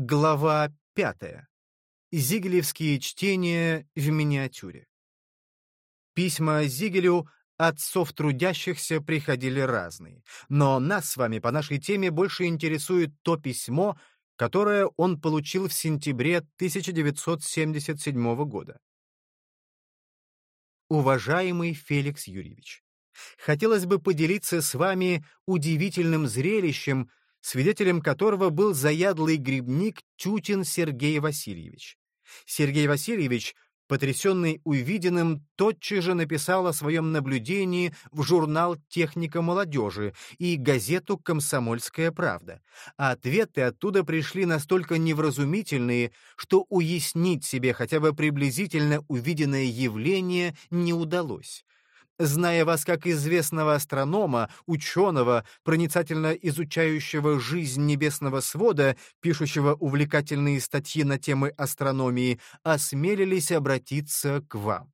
Глава пятая. Зигелевские чтения в миниатюре. Письма Зигелю отцов трудящихся приходили разные, но нас с вами по нашей теме больше интересует то письмо, которое он получил в сентябре 1977 года. Уважаемый Феликс Юрьевич, хотелось бы поделиться с вами удивительным зрелищем, свидетелем которого был заядлый грибник Тютин Сергей Васильевич. Сергей Васильевич, потрясенный увиденным, тотчас же написал о своем наблюдении в журнал «Техника молодежи» и газету «Комсомольская правда». А ответы оттуда пришли настолько невразумительные, что уяснить себе хотя бы приблизительно увиденное явление не удалось. Зная вас как известного астронома, ученого, проницательно изучающего жизнь небесного свода, пишущего увлекательные статьи на темы астрономии, осмелились обратиться к вам.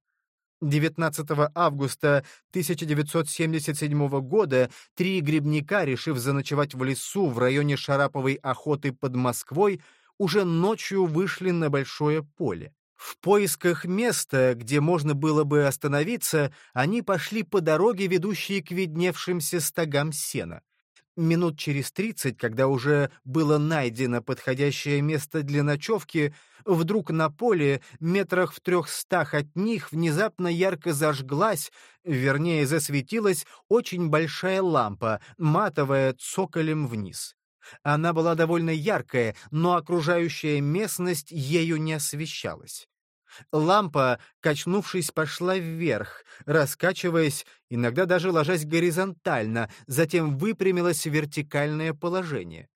19 августа 1977 года три грибника, решив заночевать в лесу в районе Шараповой охоты под Москвой, уже ночью вышли на большое поле. В поисках места, где можно было бы остановиться, они пошли по дороге, ведущей к видневшимся стогам сена. Минут через тридцать, когда уже было найдено подходящее место для ночевки, вдруг на поле, метрах в трехстах от них, внезапно ярко зажглась, вернее, засветилась очень большая лампа, матовая цоколем вниз. Она была довольно яркая, но окружающая местность ею не освещалась. Лампа, качнувшись, пошла вверх, раскачиваясь, иногда даже ложась горизонтально, затем выпрямилась в вертикальное положение.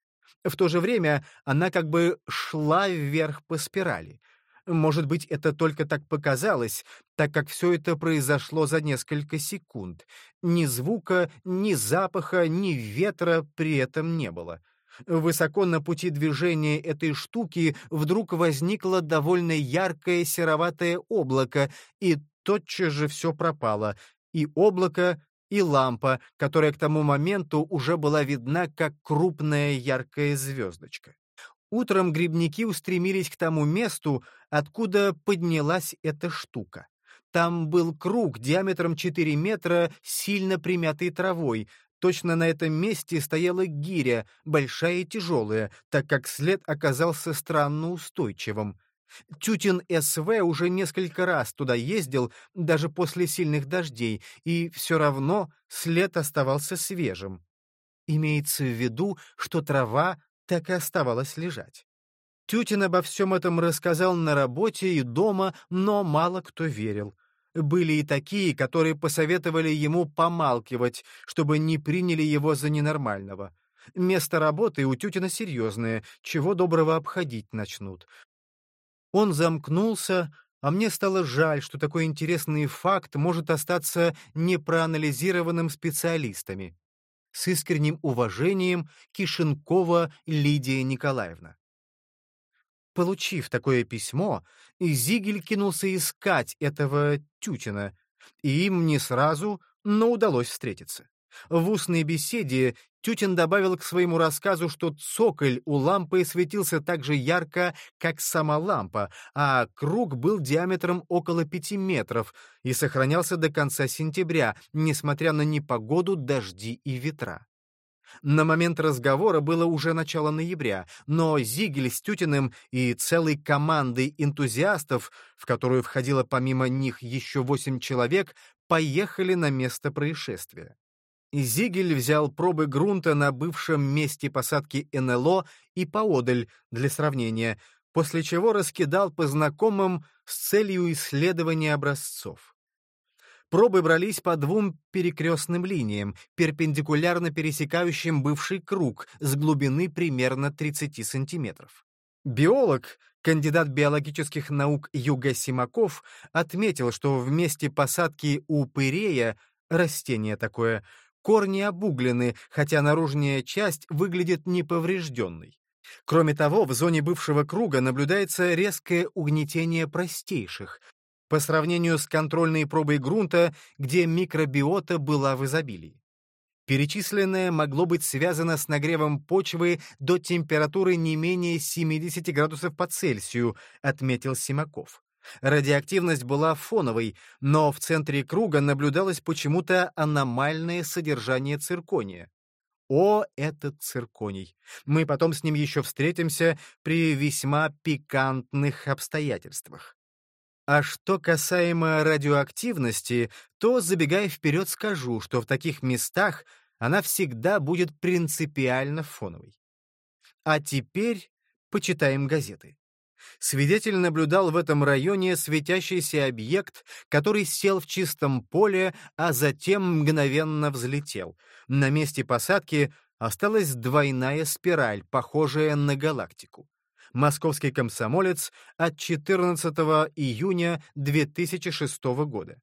В то же время она как бы шла вверх по спирали. Может быть, это только так показалось, так как все это произошло за несколько секунд. Ни звука, ни запаха, ни ветра при этом не было. Высоко на пути движения этой штуки вдруг возникло довольно яркое сероватое облако, и тотчас же все пропало. И облако, и лампа, которая к тому моменту уже была видна как крупная яркая звездочка. Утром грибники устремились к тому месту, откуда поднялась эта штука. Там был круг диаметром 4 метра, сильно примятый травой, Точно на этом месте стояла гиря, большая и тяжелая, так как след оказался странно устойчивым. Тютин СВ уже несколько раз туда ездил, даже после сильных дождей, и все равно след оставался свежим. Имеется в виду, что трава так и оставалась лежать. Тютин обо всем этом рассказал на работе и дома, но мало кто верил. Были и такие, которые посоветовали ему помалкивать, чтобы не приняли его за ненормального. Место работы у Тютина серьезное, чего доброго обходить начнут. Он замкнулся, а мне стало жаль, что такой интересный факт может остаться непроанализированным специалистами. С искренним уважением Кишенкова Лидия Николаевна. Получив такое письмо, Зигель кинулся искать этого Тютина, и им не сразу, но удалось встретиться. В устной беседе Тютин добавил к своему рассказу, что цоколь у лампы светился так же ярко, как сама лампа, а круг был диаметром около пяти метров и сохранялся до конца сентября, несмотря на непогоду, дожди и ветра. На момент разговора было уже начало ноября, но Зигель с Тютиным и целой командой энтузиастов, в которую входило помимо них еще восемь человек, поехали на место происшествия. Зигель взял пробы грунта на бывшем месте посадки НЛО и поодаль для сравнения, после чего раскидал по знакомым с целью исследования образцов. Пробы брались по двум перекрестным линиям, перпендикулярно пересекающим бывший круг с глубины примерно 30 сантиметров. Биолог, кандидат биологических наук Юга Симаков, отметил, что в месте посадки у пырея, растение такое, корни обуглены, хотя наружная часть выглядит неповрежденной. Кроме того, в зоне бывшего круга наблюдается резкое угнетение простейших, по сравнению с контрольной пробой грунта, где микробиота была в изобилии. Перечисленное могло быть связано с нагревом почвы до температуры не менее 70 градусов по Цельсию, отметил Симаков. Радиоактивность была фоновой, но в центре круга наблюдалось почему-то аномальное содержание циркония. О, этот цирконий! Мы потом с ним еще встретимся при весьма пикантных обстоятельствах. А что касаемо радиоактивности, то, забегая вперед, скажу, что в таких местах она всегда будет принципиально фоновой. А теперь почитаем газеты. Свидетель наблюдал в этом районе светящийся объект, который сел в чистом поле, а затем мгновенно взлетел. На месте посадки осталась двойная спираль, похожая на галактику. Московский комсомолец от 14 июня 2006 года.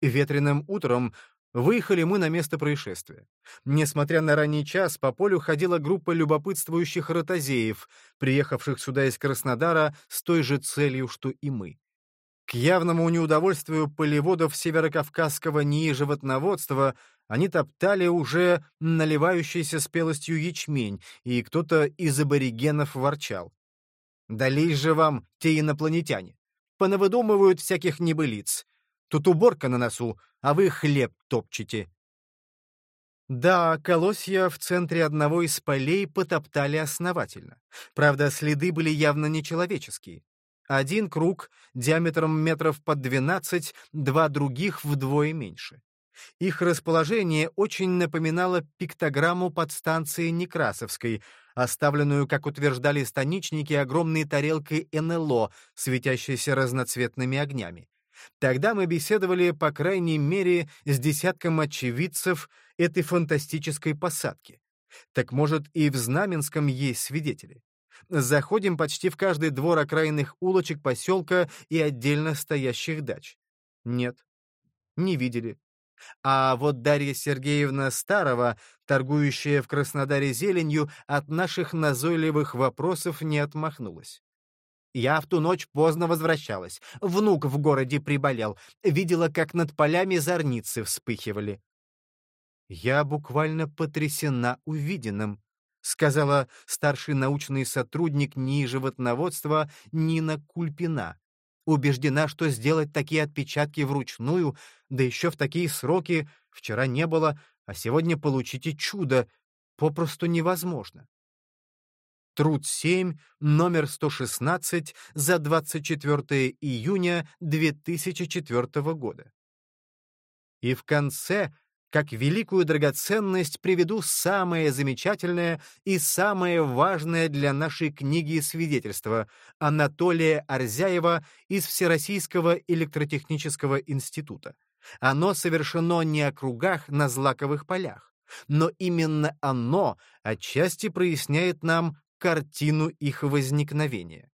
Ветреным утром Выехали мы на место происшествия. Несмотря на ранний час, по полю ходила группа любопытствующих ротозеев, приехавших сюда из Краснодара с той же целью, что и мы. К явному неудовольствию полеводов северокавказского НИИ животноводства они топтали уже наливающийся спелостью ячмень, и кто-то из аборигенов ворчал. «Дались же вам те инопланетяне! Понавыдумывают всяких небылиц. Тут уборка на носу, а вы хлеб топчете. Да, колосья в центре одного из полей потоптали основательно. Правда, следы были явно нечеловеческие. Один круг диаметром метров под 12, два других вдвое меньше. Их расположение очень напоминало пиктограмму подстанции Некрасовской, оставленную, как утверждали станичники, огромной тарелкой НЛО, светящейся разноцветными огнями. Тогда мы беседовали, по крайней мере, с десятком очевидцев этой фантастической посадки. Так может, и в Знаменском есть свидетели? Заходим почти в каждый двор окраинных улочек поселка и отдельно стоящих дач. Нет, не видели. А вот Дарья Сергеевна Старова, торгующая в Краснодаре зеленью, от наших назойливых вопросов не отмахнулась. Я в ту ночь поздно возвращалась. Внук в городе приболел. Видела, как над полями зорницы вспыхивали. «Я буквально потрясена увиденным», — сказала старший научный сотрудник НИИ животноводства Нина Кульпина. Убеждена, что сделать такие отпечатки вручную, да еще в такие сроки, вчера не было, а сегодня получите чудо, попросту невозможно. Труд 7, номер 116 за 24 июня 2004 года. И в конце, как великую драгоценность, приведу самое замечательное и самое важное для нашей книги свидетельство Анатолия Арзяева из Всероссийского электротехнического института. Оно совершено не о кругах на злаковых полях, но именно оно отчасти проясняет нам картину их возникновения.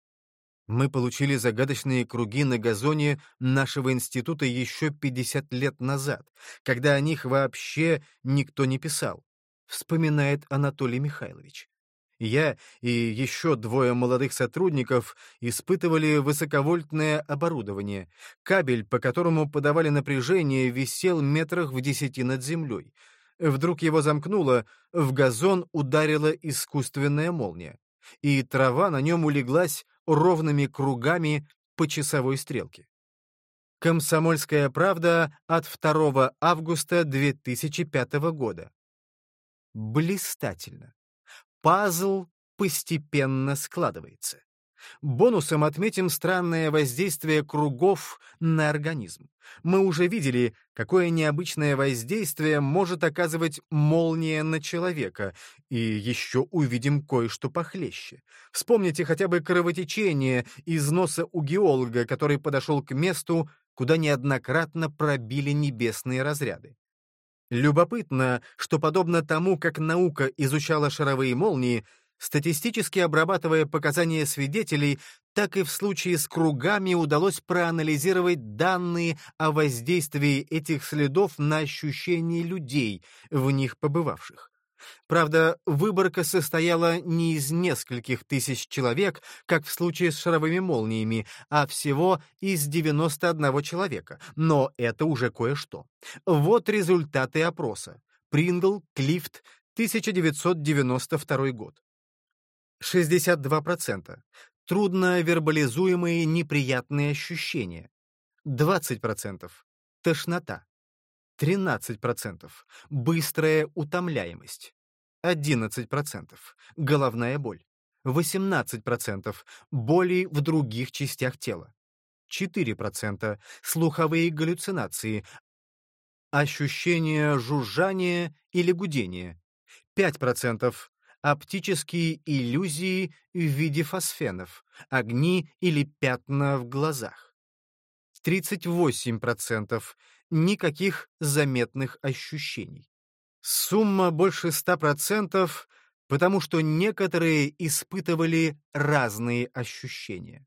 Мы получили загадочные круги на газоне нашего института еще 50 лет назад, когда о них вообще никто не писал, вспоминает Анатолий Михайлович. Я и еще двое молодых сотрудников испытывали высоковольтное оборудование. Кабель, по которому подавали напряжение, висел метрах в десяти над землей. Вдруг его замкнуло, в газон ударила искусственная молния, и трава на нем улеглась ровными кругами по часовой стрелке. Комсомольская правда от 2 августа 2005 года. Блистательно. Пазл постепенно складывается. Бонусом отметим странное воздействие кругов на организм. Мы уже видели, какое необычное воздействие может оказывать молния на человека, и еще увидим кое-что похлеще. Вспомните хотя бы кровотечение из носа у геолога, который подошел к месту, куда неоднократно пробили небесные разряды. Любопытно, что подобно тому, как наука изучала шаровые молнии, Статистически обрабатывая показания свидетелей, так и в случае с кругами удалось проанализировать данные о воздействии этих следов на ощущения людей, в них побывавших. Правда, выборка состояла не из нескольких тысяч человек, как в случае с шаровыми молниями, а всего из 91 человека, но это уже кое-что. Вот результаты опроса. Прингл, Клифт, 1992 год. 62%. Трудно вербализуемые неприятные ощущения. 20%. Тошнота. 13%. Быстрая утомляемость. 11%. Головная боль. 18%. Боли в других частях тела. 4%. Слуховые галлюцинации. Ощущение жужжания или гудения. 5%. Оптические иллюзии в виде фосфенов, огни или пятна в глазах. 38%. Никаких заметных ощущений. Сумма больше 100%, потому что некоторые испытывали разные ощущения.